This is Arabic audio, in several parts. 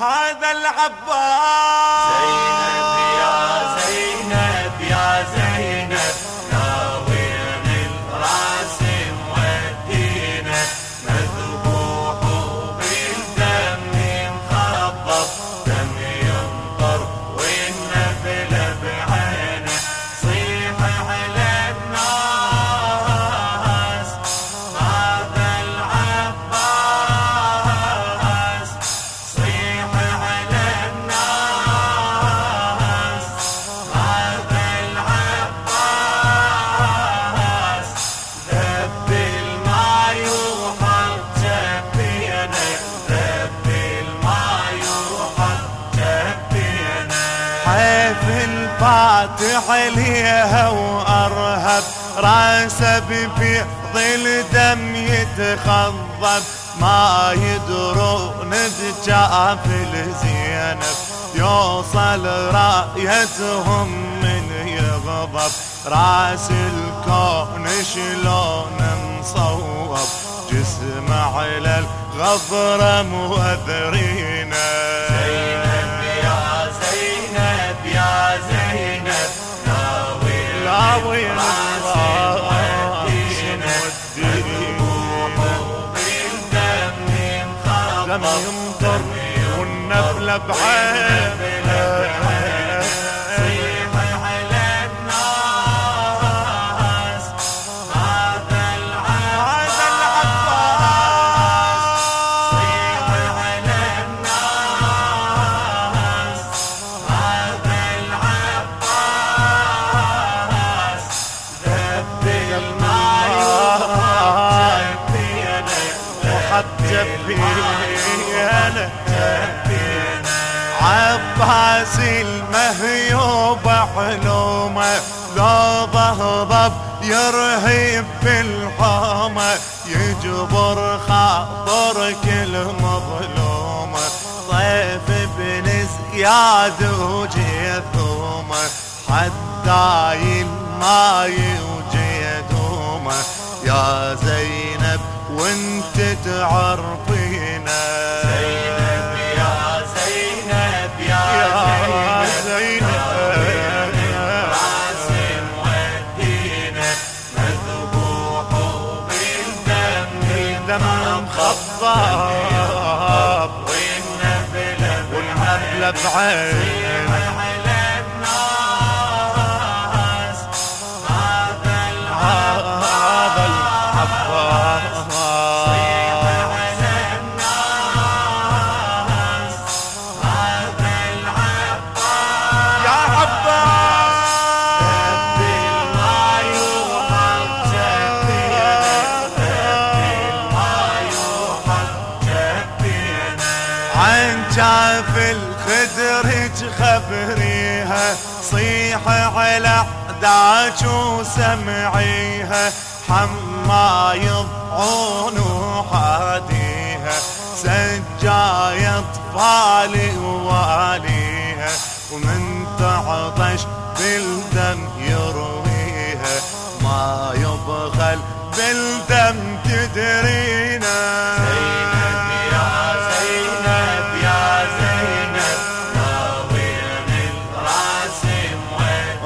هذا العباس الفاتح ليها وأرهب راسه ببيض الدم يتخضب. ما يدرون بجاف الزينب يوصل رأيتهم من يغضب. رأس الكون شلون مصوب جسمه على الغبره موذرينه بالدم لم يمطر والنبلة بعينه جبينه عباس المهيوب حلومه لو ضهضب يرهب بالحومه يجبر خاطر كل مظلومه طيف بن زياد وجيثومه حداي الماي وجيثومه يا زينب وانت تعرفينا دم مخضب والنبل والنبلة بعين هذا العباس. جاف الخدر خبريها صيح على حداك وسمعيها حما يضعون وحاديها سجاي اطفالي وواليها ومن تعطش بالدم يرويها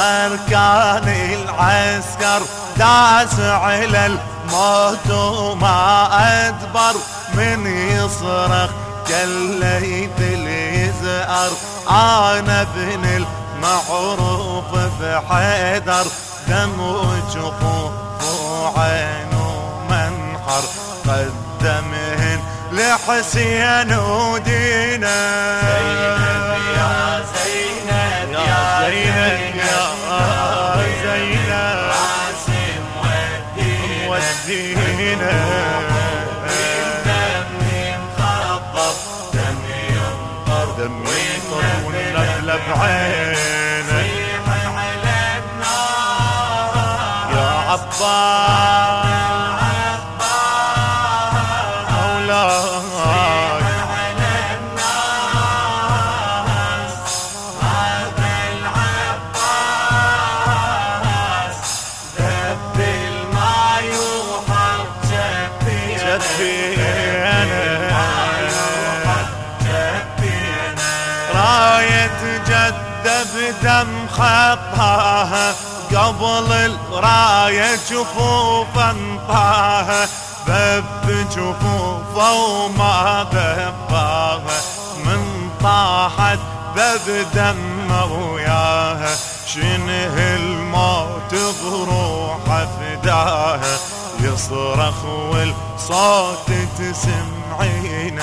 أركان العسكر داس على الموت وما أدبر. من يصرخ كالليث اليزأر أنا ابن المعروف بحيدر دم وجفوف وعين ومنحر قدمهن لحسين ودينا بعينه صيح على النار يا عباس مولاي. بدم خطاها قبل الراية جفوفا طاها بب جفوفه وما ذباها من طاحت بب دمه وياها شنه الموت بروحه فداها يصرخ والصوت تسمعينه.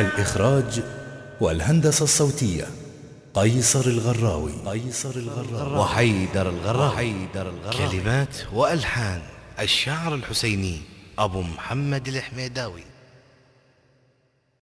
الإخراج والهندسة الصوتية قيصر الغراوي قيصر الغراوي. وحيدر الغراوي. وحيدر الغراوي. كلمات وألحان. الشاعر الحسيني أبو محمد الحميداوي.